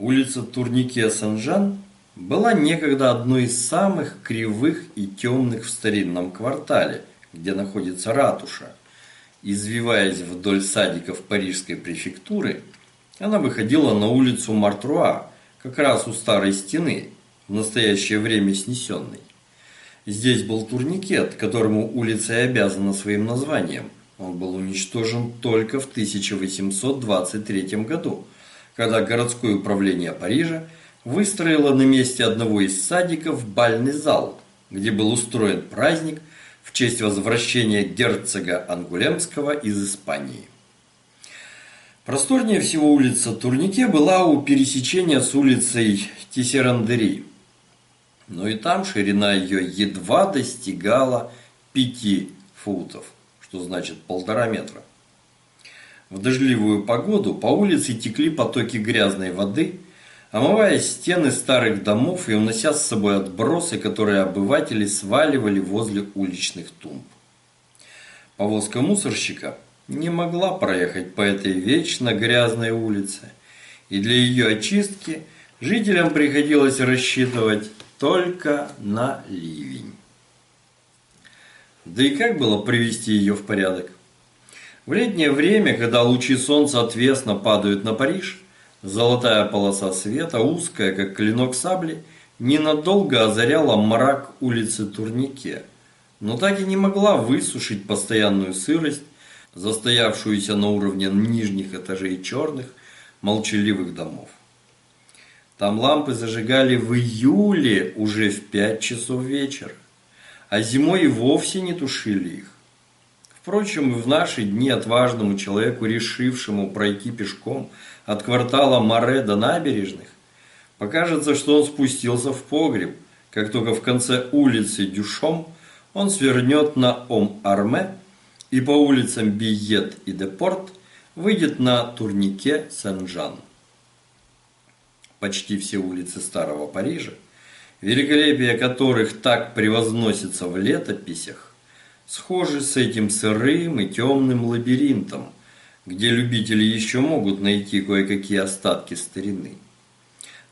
Улица Турнике-Сен-Жан была некогда одной из самых кривых и темных в старинном квартале, где находится ратуша. Извиваясь вдоль садиков Парижской префектуры, она выходила на улицу Мартруа, как раз у старой стены, в настоящее время снесенной. Здесь был турникет, которому улица и обязана своим названием. Он был уничтожен только в 1823 году, когда городское управление Парижа выстроило на месте одного из садиков бальный зал, где был устроен праздник в честь возвращения герцога Ангулемского из Испании. Просторнее всего улица Турнике была у пересечения с улицей Тисерандери. Но и там ширина ее едва достигала пяти футов, что значит полтора метра. В дождливую погоду по улице текли потоки грязной воды, омывая стены старых домов и унося с собой отбросы, которые обыватели сваливали возле уличных тумб. Повозка мусорщика не могла проехать по этой вечно грязной улице, и для ее очистки жителям приходилось рассчитывать только на ливень. Да и как было привести ее в порядок? В летнее время, когда лучи солнца отвесно падают на Париж, золотая полоса света, узкая, как клинок сабли, ненадолго озаряла мрак улицы Турнике, но так и не могла высушить постоянную сырость, застоявшуюся на уровне нижних этажей черных, молчаливых домов. Там лампы зажигали в июле уже в пять часов вечера, а зимой и вовсе не тушили их. Впрочем, в наши дни отважному человеку, решившему пройти пешком от квартала Море до набережных, покажется, что он спустился в погреб, как только в конце улицы Дюшом он свернет на Ом-Арме и по улицам Биет и Депорт выйдет на турнике Сен-Жан. Почти все улицы Старого Парижа, великолепие которых так превозносится в летописях, схожи с этим сырым и темным лабиринтом, где любители еще могут найти кое-какие остатки старины.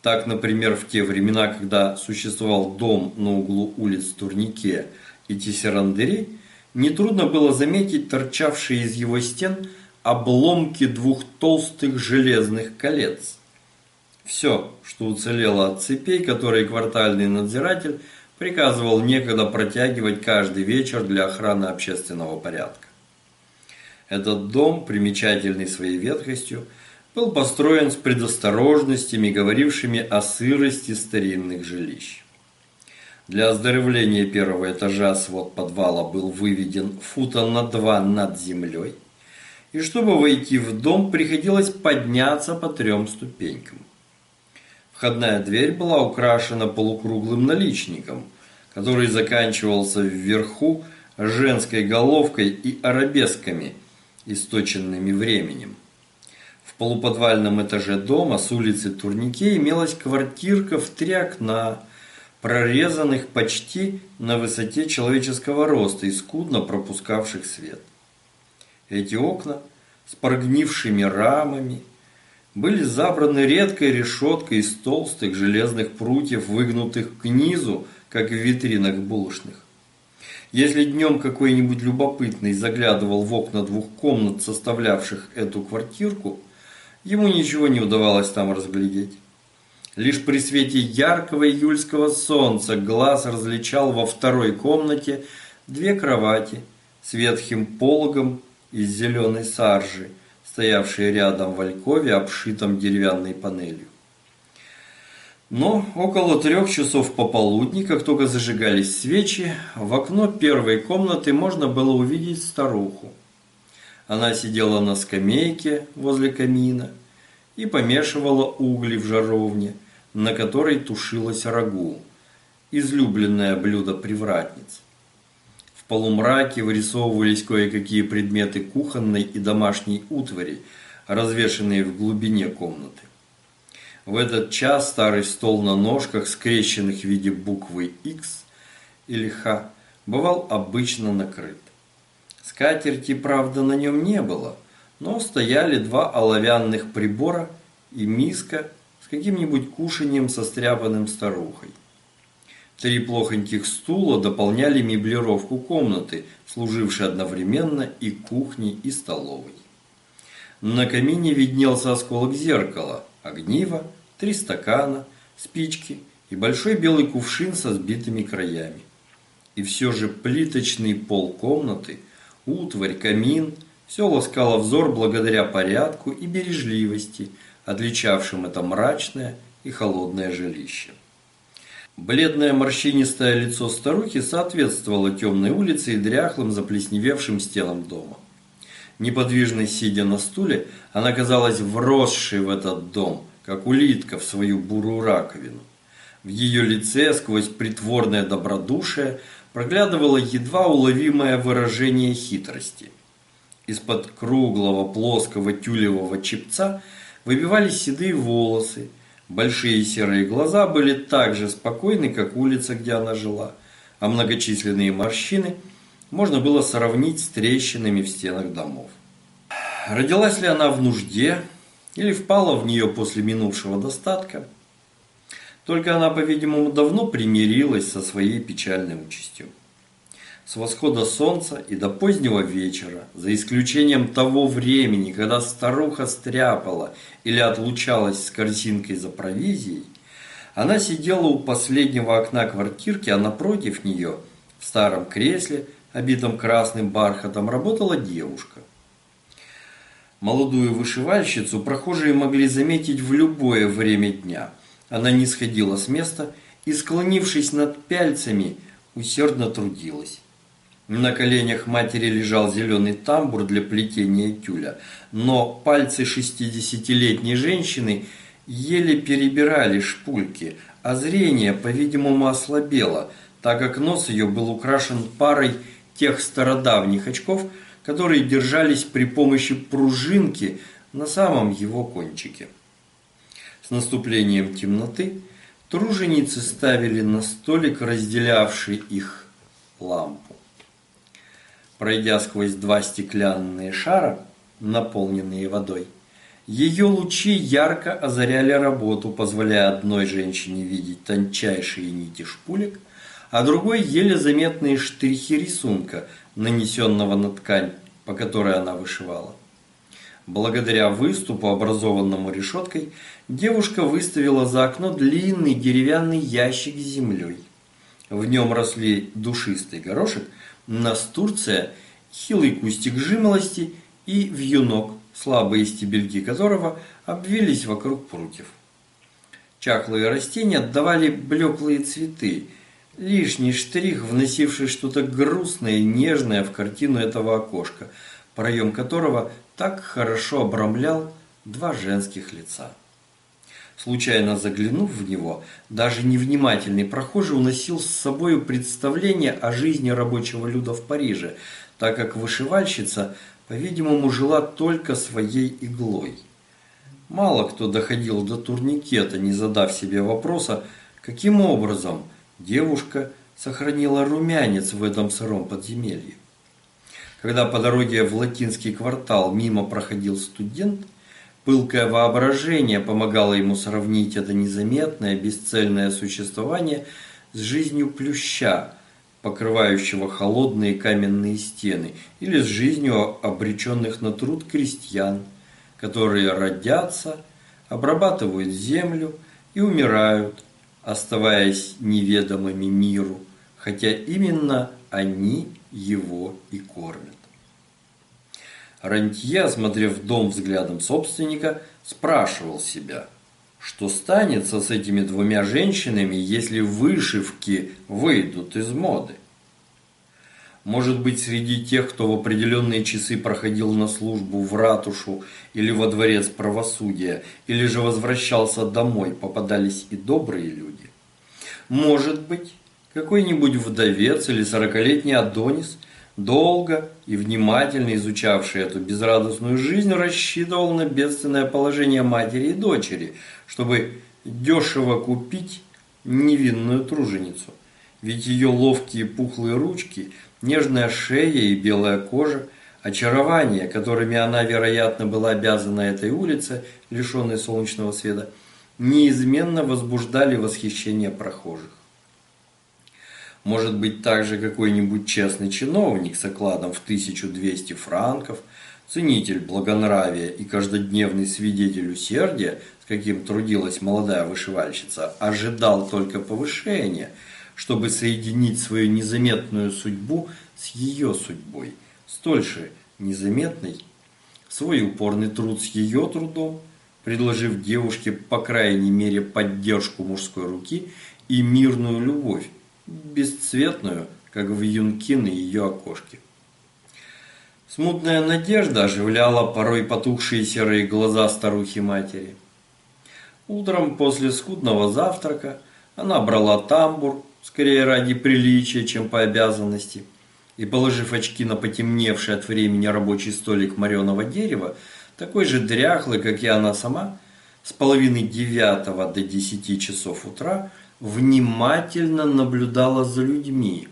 Так, например, в те времена, когда существовал дом на углу улиц Турнике и Тессерандери, нетрудно было заметить торчавшие из его стен обломки двух толстых железных колец. Все, что уцелело от цепей, которые квартальный надзиратель – приказывал некогда протягивать каждый вечер для охраны общественного порядка. Этот дом, примечательный своей ветхостью, был построен с предосторожностями, говорившими о сырости старинных жилищ. Для оздоровления первого этажа свод подвала был выведен фута на два над землей, и чтобы войти в дом, приходилось подняться по трем ступенькам. Входная дверь была украшена полукруглым наличником, который заканчивался вверху женской головкой и арабесками, источенными временем. В полуподвальном этаже дома с улицы Турнике имелась квартирка в три окна, прорезанных почти на высоте человеческого роста и скудно пропускавших свет. Эти окна с прогнившими рамами, были забраны редкой решеткой из толстых железных прутьев, выгнутых к низу, как в витринах булочных. Если днем какой-нибудь любопытный заглядывал в окна двух комнат, составлявших эту квартирку, ему ничего не удавалось там разглядеть. Лишь при свете яркого июльского солнца глаз различал во второй комнате две кровати с ветхим пологом из зеленой саржи, стоявшие рядом в алькове, обшитом деревянной панелью. Но около трех часов пополудни, как только зажигались свечи, в окно первой комнаты можно было увидеть старуху. Она сидела на скамейке возле камина и помешивала угли в жаровне, на которой тушилось рагу, излюбленное блюдо привратниц полумраке вырисовывались кое-какие предметы кухонной и домашней утвари, развешанные в глубине комнаты. В этот час старый стол на ножках, скрещенных в виде буквы X или Х, бывал обычно накрыт. Скатерти, правда, на нем не было, но стояли два оловянных прибора и миска с каким-нибудь кушанием состряпанным старухой. Три плохоньких стула дополняли меблировку комнаты, служившей одновременно и кухней, и столовой. На камине виднелся осколок зеркала, огниво, три стакана, спички и большой белый кувшин со сбитыми краями. И все же плиточный пол комнаты, утварь, камин – все ласкало взор благодаря порядку и бережливости, отличавшим это мрачное и холодное жилище. Бледное морщинистое лицо старухи соответствовало темной улице и дряхлым заплесневевшим стенам дома. Неподвижно сидя на стуле, она казалась вросшей в этот дом, как улитка в свою бурую раковину. В ее лице сквозь притворное добродушие проглядывало едва уловимое выражение хитрости – из-под круглого плоского тюлевого чепца выбивались седые волосы. Большие серые глаза были так же спокойны, как улица, где она жила, а многочисленные морщины можно было сравнить с трещинами в стенах домов. Родилась ли она в нужде или впала в нее после минувшего достатка? Только она, по-видимому, давно примирилась со своей печальной участью с восхода солнца и до позднего вечера, за исключением того времени, когда старуха стряпала или отлучалась с корзинкой за провизией, она сидела у последнего окна квартирки, а напротив нее, в старом кресле, обитом красным бархатом, работала девушка. Молодую вышивальщицу прохожие могли заметить в любое время дня. Она не сходила с места и, склонившись над пяльцами, усердно трудилась. На коленях матери лежал зеленый тамбур для плетения тюля, но пальцы шестидесятилетней женщины еле перебирали шпульки, а зрение, по-видимому, ослабело, так как нос ее был украшен парой тех стародавних очков, которые держались при помощи пружинки на самом его кончике. С наступлением темноты труженицы ставили на столик, разделявший их лампу. Пройдя сквозь два стеклянные шара, наполненные водой, ее лучи ярко озаряли работу, позволяя одной женщине видеть тончайшие нити шпулек, а другой еле заметные штрихи рисунка, нанесенного на ткань, по которой она вышивала. Благодаря выступу, образованному решеткой, девушка выставила за окно длинный деревянный ящик с землей. В нем росли душистый горошек, настурция, хилый кустик жимолости и вьюнок, слабые стебельки которого обвились вокруг прутьев. Чахлые растения отдавали блеклые цветы, лишний штрих, вносивший что-то грустное и нежное в картину этого окошка, проем которого так хорошо обрамлял два женских лица. Случайно заглянув в него, даже невнимательный прохожий уносил с собой представление о жизни рабочего люда в Париже, так как вышивальщица, по-видимому, жила только своей иглой. Мало кто доходил до турникета, не задав себе вопроса, каким образом девушка сохранила румянец в этом сыром подземелье. Когда по дороге в латинский квартал мимо проходил студент – Пылкое воображение помогало ему сравнить это незаметное, бесцельное существование с жизнью плюща, покрывающего холодные каменные стены, или с жизнью обреченных на труд крестьян, которые родятся, обрабатывают землю и умирают, оставаясь неведомыми миру, хотя именно они его и кормят. Рантье, осмотрев дом взглядом собственника, спрашивал себя, что станется с этими двумя женщинами, если вышивки выйдут из моды. Может быть, среди тех, кто в определенные часы проходил на службу в ратушу или во дворец правосудия, или же возвращался домой, попадались и добрые люди. Может быть, какой-нибудь вдовец или сорокалетний Адонис – долго и внимательно изучавший эту безрадостную жизнь, рассчитывал на бедственное положение матери и дочери, чтобы дешево купить невинную труженицу. Ведь ее ловкие пухлые ручки, нежная шея и белая кожа, очарование, которыми она, вероятно, была обязана этой улице, лишенной солнечного света, неизменно возбуждали восхищение прохожих. Может быть, также какой-нибудь честный чиновник с окладом в 1200 франков, ценитель благонравия и каждодневный свидетель усердия, с каким трудилась молодая вышивальщица, ожидал только повышения, чтобы соединить свою незаметную судьбу с ее судьбой, столь же незаметной, свой упорный труд с ее трудом, предложив девушке по крайней мере поддержку мужской руки и мирную любовь, бесцветную, как в юнки на ее окошке. Смутная надежда оживляла порой потухшие серые глаза старухи-матери. Утром после скудного завтрака она брала тамбур, скорее ради приличия, чем по обязанности, и, положив очки на потемневший от времени рабочий столик мореного дерева, такой же дряхлый, как и она сама, с половины девятого до десяти часов утра внимательно наблюдала за людьми,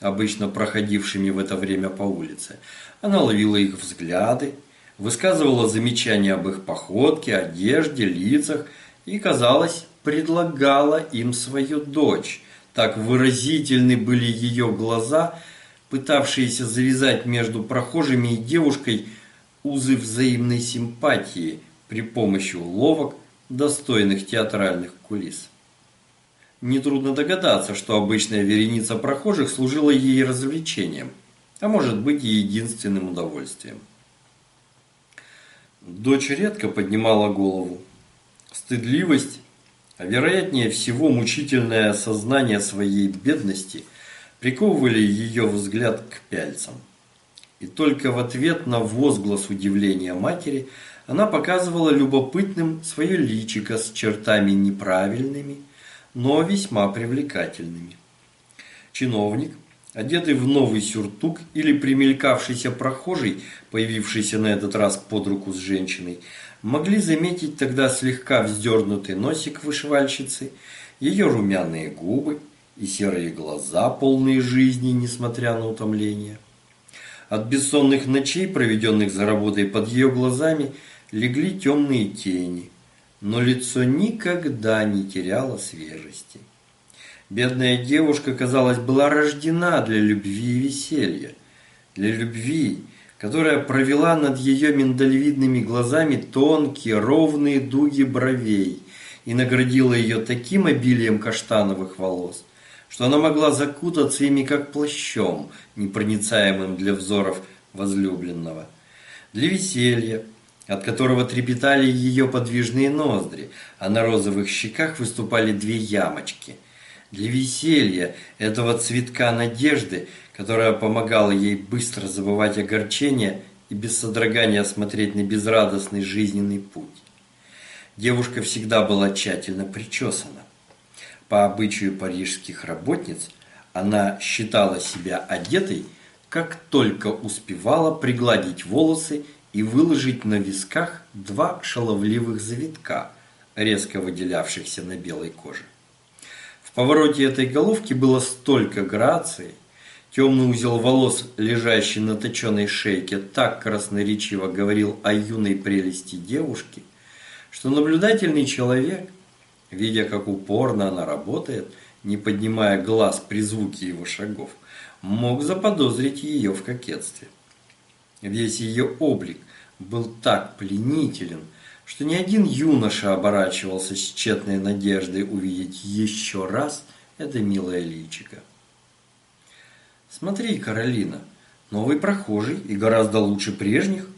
обычно проходившими в это время по улице. Она ловила их взгляды, высказывала замечания об их походке, одежде, лицах и, казалось, предлагала им свою дочь. Так выразительны были ее глаза, пытавшиеся завязать между прохожими и девушкой узы взаимной симпатии при помощи уловок, достойных театральных кулис. Нетрудно догадаться, что обычная вереница прохожих служила ей развлечением, а может быть и единственным удовольствием. Дочь редко поднимала голову. Стыдливость, а вероятнее всего мучительное осознание своей бедности приковывали ее взгляд к пяльцам. И только в ответ на возглас удивления матери она показывала любопытным свое личико с чертами неправильными, но весьма привлекательными. Чиновник, одетый в новый сюртук или примелькавшийся прохожий, появившийся на этот раз под руку с женщиной, могли заметить тогда слегка вздернутый носик вышивальщицы, ее румяные губы и серые глаза, полные жизни, несмотря на утомление. От бессонных ночей, проведенных за работой под ее глазами, легли темные тени – но лицо никогда не теряло свежести. Бедная девушка, казалось, была рождена для любви и веселья, для любви, которая провела над ее миндалевидными глазами тонкие ровные дуги бровей и наградила ее таким обилием каштановых волос, что она могла закутаться ими как плащом, непроницаемым для взоров возлюбленного. Для веселья, от которого трепетали ее подвижные ноздри, а на розовых щеках выступали две ямочки. Для веселья этого цветка надежды, которая помогала ей быстро забывать огорчение и без содрогания смотреть на безрадостный жизненный путь. Девушка всегда была тщательно причесана. По обычаю парижских работниц она считала себя одетой, как только успевала пригладить волосы и выложить на висках два шаловливых завитка, резко выделявшихся на белой коже. В повороте этой головки было столько грации, темный узел волос, лежащий на точенной шейке, так красноречиво говорил о юной прелести девушки, что наблюдательный человек, видя, как упорно она работает, не поднимая глаз при звуке его шагов, мог заподозрить ее в кокетстве. Весь ее облик был так пленителен, что ни один юноша оборачивался с тщетной надеждой увидеть еще раз это милое личико. «Смотри, Каролина, новый прохожий и гораздо лучше прежних».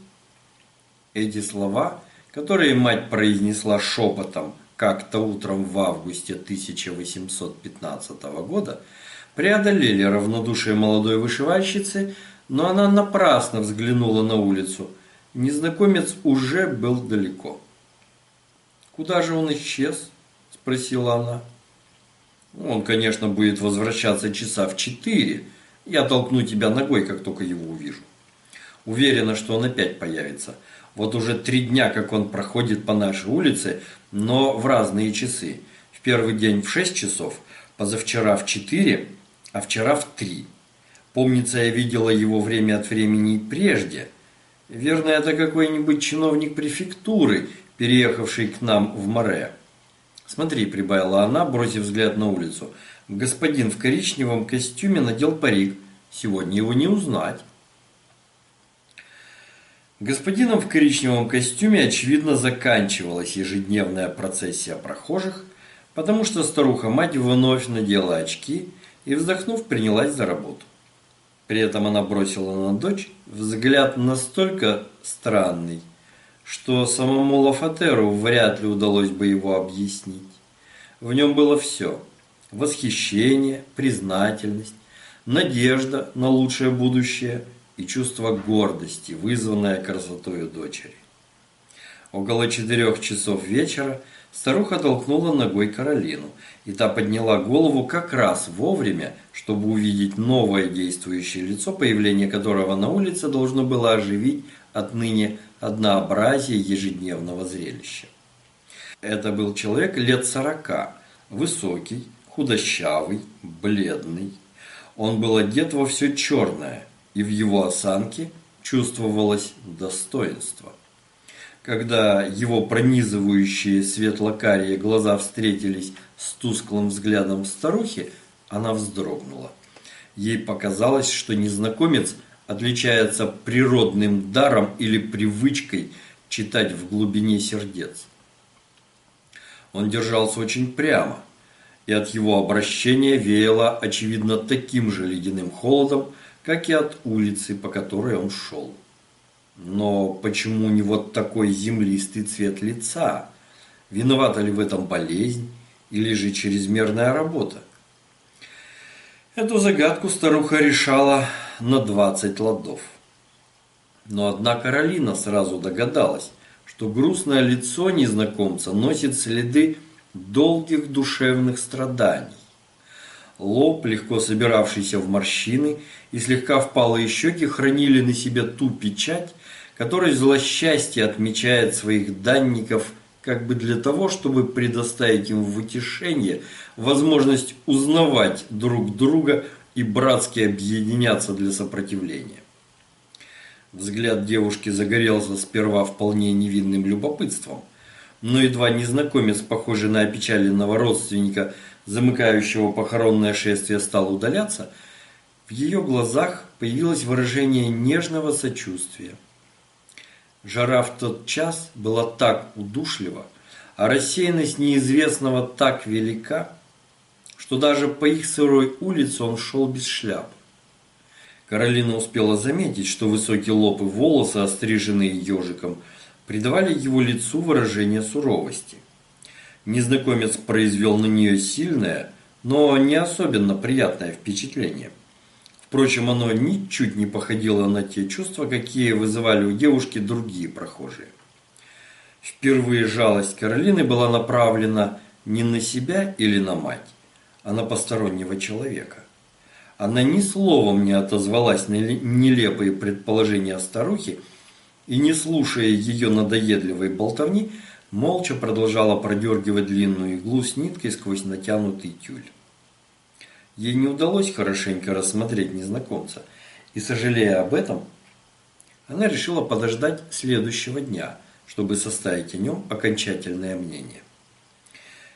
Эти слова, которые мать произнесла шепотом как-то утром в августе 1815 года, преодолели равнодушие молодой вышивальщицы, но она напрасно взглянула на улицу. Незнакомец уже был далеко. «Куда же он исчез?» – спросила она. «Он, конечно, будет возвращаться часа в четыре. Я толкну тебя ногой, как только его увижу. Уверена, что он опять появится. Вот уже три дня, как он проходит по нашей улице, но в разные часы. В первый день в шесть часов, позавчера в четыре, а вчера в три. Помнится, я видела его время от времени прежде. Верно, это какой-нибудь чиновник префектуры, переехавший к нам в Море. «Смотри», – прибавила она, бросив взгляд на улицу, – «господин в коричневом костюме надел парик. Сегодня его не узнать». Господином в коричневом костюме, очевидно, заканчивалась ежедневная процессия прохожих, потому что старуха-мать вновь надела очки и, вздохнув, принялась за работу. При этом она бросила на дочь взгляд настолько странный, что самому Лафатеру вряд ли удалось бы его объяснить. В нем было все – восхищение, признательность, надежда на лучшее будущее и чувство гордости, вызванное красотой дочери. Около четырех часов вечера старуха толкнула ногой Каролину, и та подняла голову как раз вовремя, чтобы увидеть новое действующее лицо, появление которого на улице должно было оживить отныне однообразие ежедневного зрелища. Это был человек лет сорока, высокий, худощавый, бледный. Он был одет во все черное, и в его осанке чувствовалось достоинство. Когда его пронизывающие светло-карие глаза встретились с тусклым взглядом старухи, она вздрогнула. Ей показалось, что незнакомец – отличается природным даром или привычкой читать в глубине сердец. Он держался очень прямо, и от его обращения веяло, очевидно, таким же ледяным холодом, как и от улицы, по которой он шел. Но почему у него такой землистый цвет лица? Виновата ли в этом болезнь или же чрезмерная работа? Эту загадку старуха решала на 20 ладов. Но одна Каролина сразу догадалась, что грустное лицо незнакомца носит следы долгих душевных страданий. Лоб, легко собиравшийся в морщины, и слегка впалые щеки хранили на себе ту печать, которой злосчастье отмечает своих данников как бы для того, чтобы предоставить им в утешение возможность узнавать друг друга и братски объединяться для сопротивления. Взгляд девушки загорелся сперва вполне невинным любопытством, но едва незнакомец, похожий на опечаленного родственника, замыкающего похоронное шествие, стал удаляться, в ее глазах появилось выражение нежного сочувствия. Жара в тот час была так удушлива, а рассеянность неизвестного так велика, что даже по их сырой улице он шел без шляпы. Каролина успела заметить, что высокие лоб и волосы, остриженные ежиком, придавали его лицу выражение суровости. Незнакомец произвел на нее сильное, но не особенно приятное впечатление. Впрочем, оно ничуть не походило на те чувства, какие вызывали у девушки другие прохожие. Впервые жалость Каролины была направлена не на себя или на мать, а на постороннего человека. Она ни словом не отозвалась на нелепые предположения старухи и, не слушая ее надоедливой болтовни, молча продолжала продергивать длинную иглу с ниткой сквозь натянутый тюль. Ей не удалось хорошенько рассмотреть незнакомца, и, сожалея об этом, она решила подождать следующего дня, чтобы составить о нем окончательное мнение.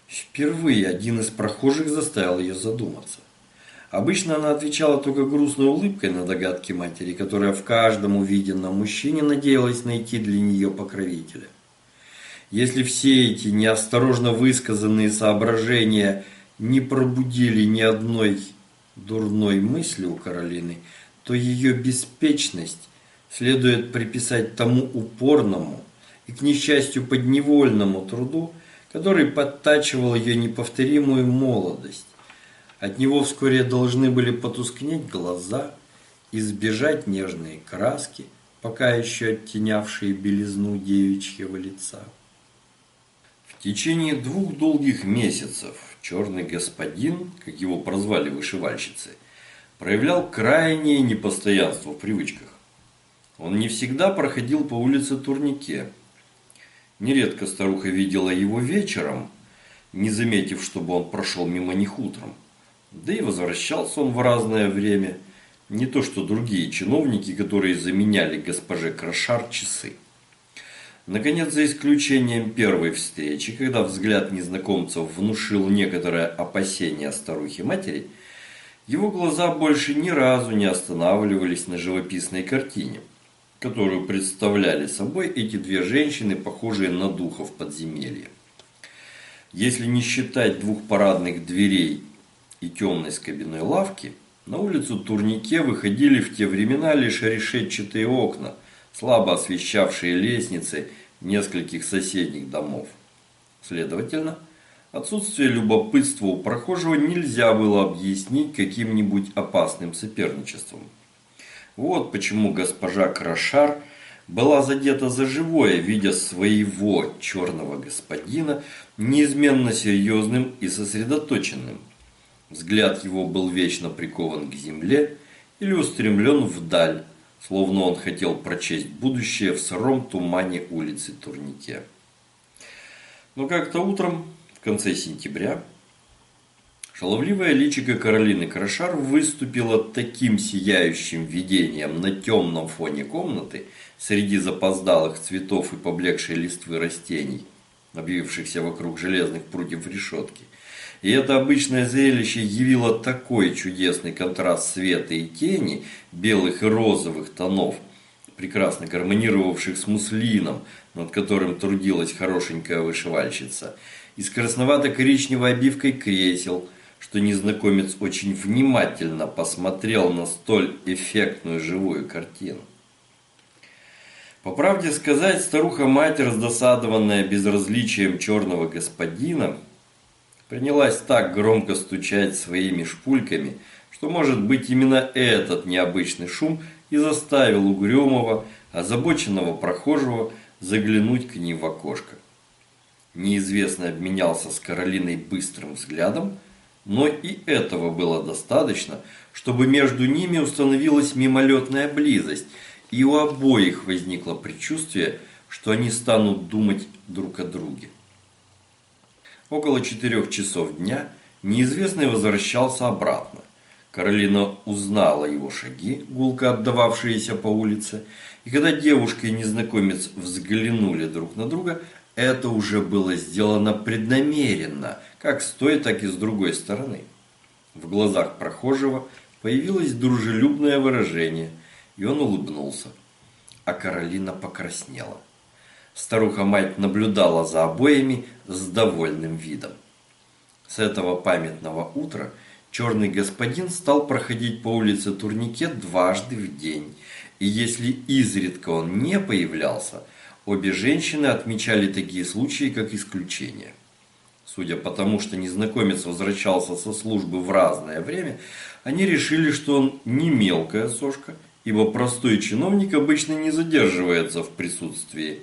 Впервые один из прохожих заставил ее задуматься. Обычно она отвечала только грустной улыбкой на догадки матери, которая в каждом увиденном мужчине надеялась найти для нее покровителя. Если все эти неосторожно высказанные соображения не пробудили ни одной дурной мысли у Каролины, то ее беспечность следует приписать тому упорному и, к несчастью, подневольному труду, который подтачивал ее неповторимую молодость. От него вскоре должны были потускнеть глаза, избежать нежные краски, пока еще оттенявшие белизну девичьего лица. В течение двух долгих месяцев черный господин, как его прозвали вышивальщицы, проявлял крайнее непостоянство в привычках. Он не всегда проходил по улице Турнике, Нередко старуха видела его вечером, не заметив, чтобы он прошел мимо них утром. Да и возвращался он в разное время, не то что другие чиновники, которые заменяли госпоже Крошар часы. Наконец, за исключением первой встречи, когда взгляд незнакомцев внушил некоторое опасение старухи-матери, его глаза больше ни разу не останавливались на живописной картине, которую представляли собой эти две женщины, похожие на духов подземелья. Если не считать двух парадных дверей и темной скобяной лавки, на улицу Турнике выходили в те времена лишь решетчатые окна, слабо освещавшие лестницы нескольких соседних домов. Следовательно, отсутствие любопытства у прохожего нельзя было объяснить каким-нибудь опасным соперничеством. Вот почему госпожа Крашар была задета за живое, видя своего черного господина неизменно серьезным и сосредоточенным. Взгляд его был вечно прикован к земле или устремлен вдаль, словно он хотел прочесть будущее в сыром тумане улицы Турнике. Но как-то утром, в конце сентября, шаловливая личико Каролины Крашар выступила таким сияющим видением на темном фоне комнаты среди запоздалых цветов и поблекшей листвы растений, обвившихся вокруг железных прутьев решетки, и это обычное зрелище явило такой чудесный контраст света и тени, белых и розовых тонов, прекрасно гармонировавших с муслином, над которым трудилась хорошенькая вышивальщица, и с красновато-коричневой обивкой кресел, что незнакомец очень внимательно посмотрел на столь эффектную живую картину. По правде сказать, старуха-мать, раздосадованная безразличием черного господина, принялась так громко стучать своими шпульками, что, может быть, именно этот необычный шум и заставил угрюмого, озабоченного прохожего заглянуть к ней в окошко. Неизвестный обменялся с Каролиной быстрым взглядом, но и этого было достаточно, чтобы между ними установилась мимолетная близость, и у обоих возникло предчувствие, что они станут думать друг о друге. Около четырех часов дня неизвестный возвращался обратно. Каролина узнала его шаги, гулко отдававшиеся по улице, и когда девушка и незнакомец взглянули друг на друга, это уже было сделано преднамеренно, как с той, так и с другой стороны. В глазах прохожего появилось дружелюбное выражение, и он улыбнулся, а Каролина покраснела. Старуха-мать наблюдала за обоями с довольным видом. С этого памятного утра черный господин стал проходить по улице Турнике дважды в день, и если изредка он не появлялся, обе женщины отмечали такие случаи как исключение. Судя по тому, что незнакомец возвращался со службы в разное время, они решили, что он не мелкая сошка, ибо простой чиновник обычно не задерживается в присутствии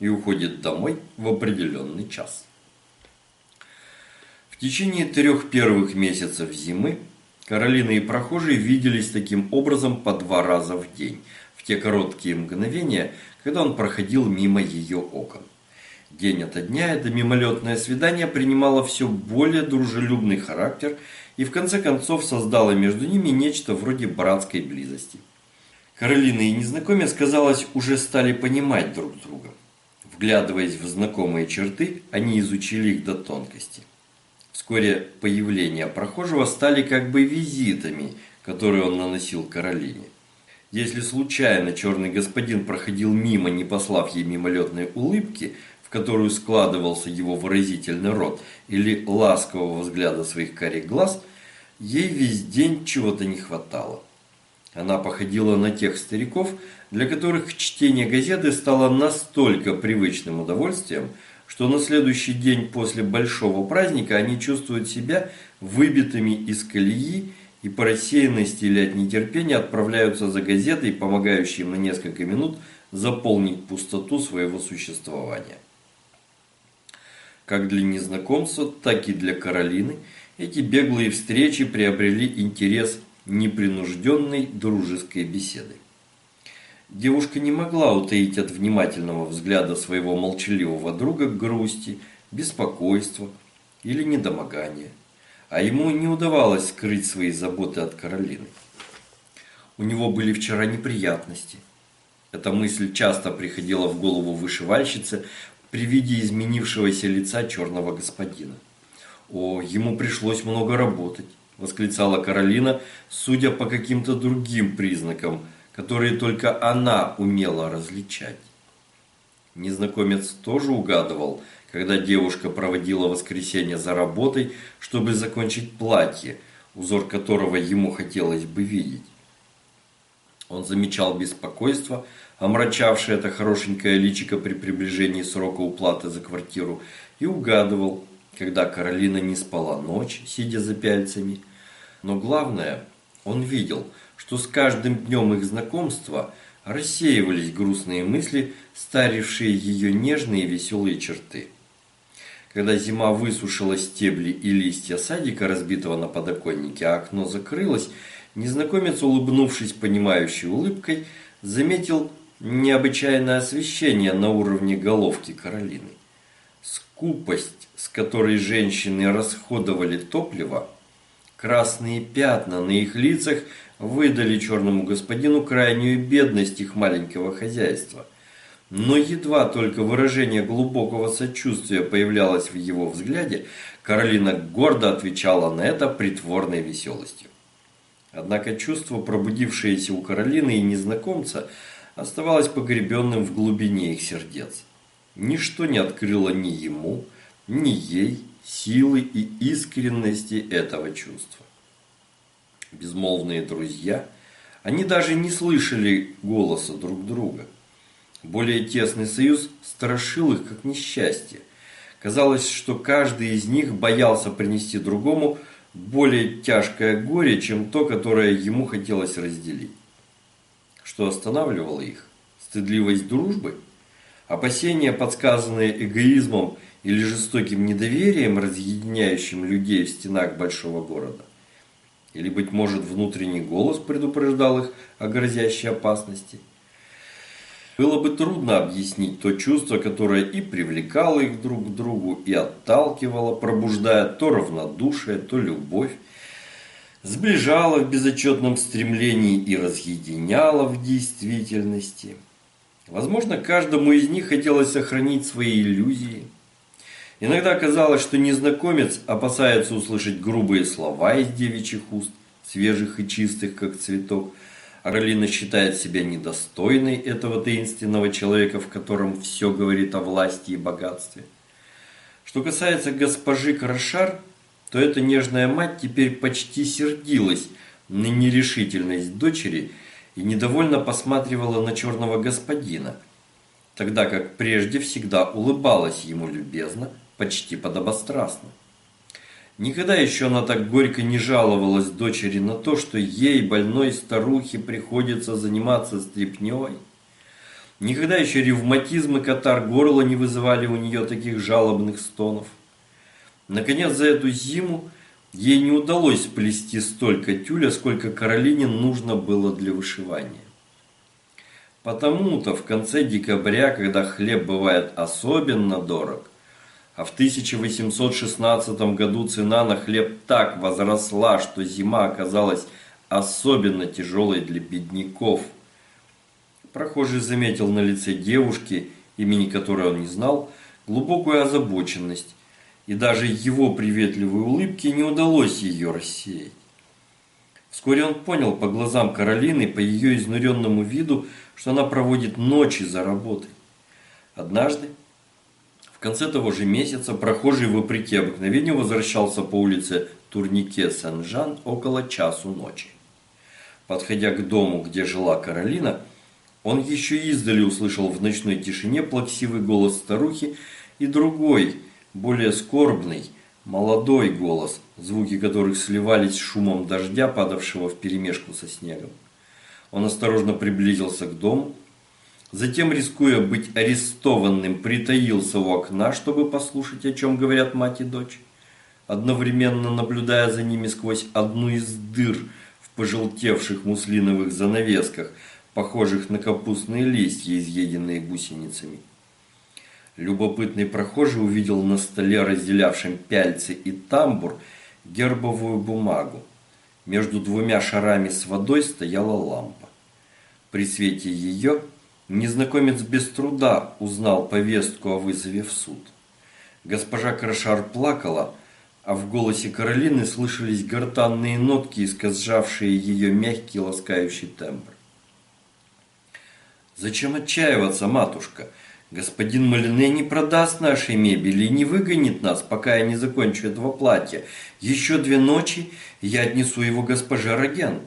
и уходит домой в определенный час. В течение трех первых месяцев зимы Каролина и прохожие виделись таким образом по два раза в день, в те короткие мгновения, когда он проходил мимо ее окон. День ото дня это мимолетное свидание принимало все более дружелюбный характер и в конце концов создало между ними нечто вроде братской близости. Каролина и незнакомец, казалось, уже стали понимать друг друга. Вглядываясь в знакомые черты, они изучили их до тонкости. Вскоре появления прохожего стали как бы визитами, которые он наносил Каролине. Если случайно черный господин проходил мимо, не послав ей мимолетной улыбки, в которую складывался его выразительный рот, или ласкового взгляда своих карих глаз, ей весь день чего-то не хватало. Она походила на тех стариков, для которых чтение газеты стало настолько привычным удовольствием, что на следующий день после большого праздника они чувствуют себя выбитыми из колеи и по рассеянности или от нетерпения отправляются за газетой, помогающей им на несколько минут заполнить пустоту своего существования. Как для незнакомца, так и для Каролины эти беглые встречи приобрели интерес непринужденной дружеской беседы. Девушка не могла утаить от внимательного взгляда своего молчаливого друга грусти, беспокойства или недомогания, а ему не удавалось скрыть свои заботы от Каролины. У него были вчера неприятности. Эта мысль часто приходила в голову вышивальщице при виде изменившегося лица черного господина. «О, ему пришлось много работать», – восклицала Каролина, судя по каким-то другим признакам, которые только она умела различать. Незнакомец тоже угадывал, когда девушка проводила воскресенье за работой, чтобы закончить платье, узор которого ему хотелось бы видеть. Он замечал беспокойство, омрачавшее это хорошенькое личико при приближении срока уплаты за квартиру, и угадывал, когда Каролина не спала ночь, сидя за пяльцами. Но главное, он видел, что с каждым днем их знакомства рассеивались грустные мысли, старившие ее нежные и веселые черты. Когда зима высушила стебли и листья садика, разбитого на подоконнике, а окно закрылось, незнакомец, улыбнувшись понимающей улыбкой, заметил необычайное освещение на уровне головки Каролины. Скупость, с которой женщины расходовали топливо, красные пятна на их лицах выдали черному господину крайнюю бедность их маленького хозяйства. Но едва только выражение глубокого сочувствия появлялось в его взгляде, Каролина гордо отвечала на это притворной веселостью. Однако чувство, пробудившееся у Каролины и незнакомца, оставалось погребенным в глубине их сердец. Ничто не открыло ни ему, ни ей силы и искренности этого чувства. Безмолвные друзья, они даже не слышали голоса друг друга. Более тесный союз страшил их как несчастье. Казалось, что каждый из них боялся принести другому более тяжкое горе, чем то, которое ему хотелось разделить. Что останавливало их? Стыдливость дружбы? Опасения, подсказанные эгоизмом или жестоким недоверием, разъединяющим людей в стенах большого города? Или, быть может, внутренний голос предупреждал их о грозящей опасности? Было бы трудно объяснить то чувство, которое и привлекало их друг к другу, и отталкивало, пробуждая то равнодушие, то любовь, сближало в безотчетном стремлении и разъединяло в действительности. Возможно, каждому из них хотелось сохранить свои иллюзии. Иногда казалось, что незнакомец опасается услышать грубые слова из девичьих уст, свежих и чистых, как цветок, Орлина считает себя недостойной этого таинственного человека, в котором все говорит о власти и богатстве. Что касается госпожи Крашар, то эта нежная мать теперь почти сердилась на нерешительность дочери и недовольно посматривала на черного господина, тогда как прежде всегда улыбалась ему любезно, почти подобострастно. Никогда еще она так горько не жаловалась дочери на то, что ей, больной старухе, приходится заниматься стряпнёй. Никогда еще ревматизм и катар горла не вызывали у нее таких жалобных стонов. Наконец, за эту зиму ей не удалось сплести столько тюля, сколько Каролине нужно было для вышивания. Потому-то в конце декабря, когда хлеб бывает особенно дорог, а в 1816 году цена на хлеб так возросла, что зима оказалась особенно тяжелой для бедняков. Прохожий заметил на лице девушки, имени которой он не знал, глубокую озабоченность, и даже его приветливой улыбке не удалось ее рассеять. Вскоре он понял по глазам Каролины, по ее изнуренному виду, что она проводит ночи за работой. Однажды, в конце того же месяца прохожий, вопреки обыкновению, возвращался по улице Турнике Сен-Жан около часу ночи. Подходя к дому, где жила Каролина, он еще издали услышал в ночной тишине плаксивый голос старухи и другой, более скорбный, молодой голос, звуки которых сливались с шумом дождя, падавшего вперемешку со снегом. Он осторожно приблизился к дому, Затем, рискуя быть арестованным, притаился у окна, чтобы послушать, о чем говорят мать и дочь, одновременно наблюдая за ними сквозь одну из дыр в пожелтевших муслиновых занавесках, похожих на капустные листья, изъеденные гусеницами. Любопытный прохожий увидел на столе, разделявшем пяльцы и тамбур, гербовую бумагу. Между двумя шарами с водой стояла лампа. При свете ее Незнакомец без труда узнал повестку о вызове в суд. Госпожа Крашар плакала, а в голосе Каролины слышались гортанные нотки, искажавшие ее мягкий ласкающий тембр. «Зачем отчаиваться, матушка? Господин Малине не продаст нашей мебели и не выгонит нас, пока я не закончу этого платья. Еще две ночи, я отнесу его госпоже Роген».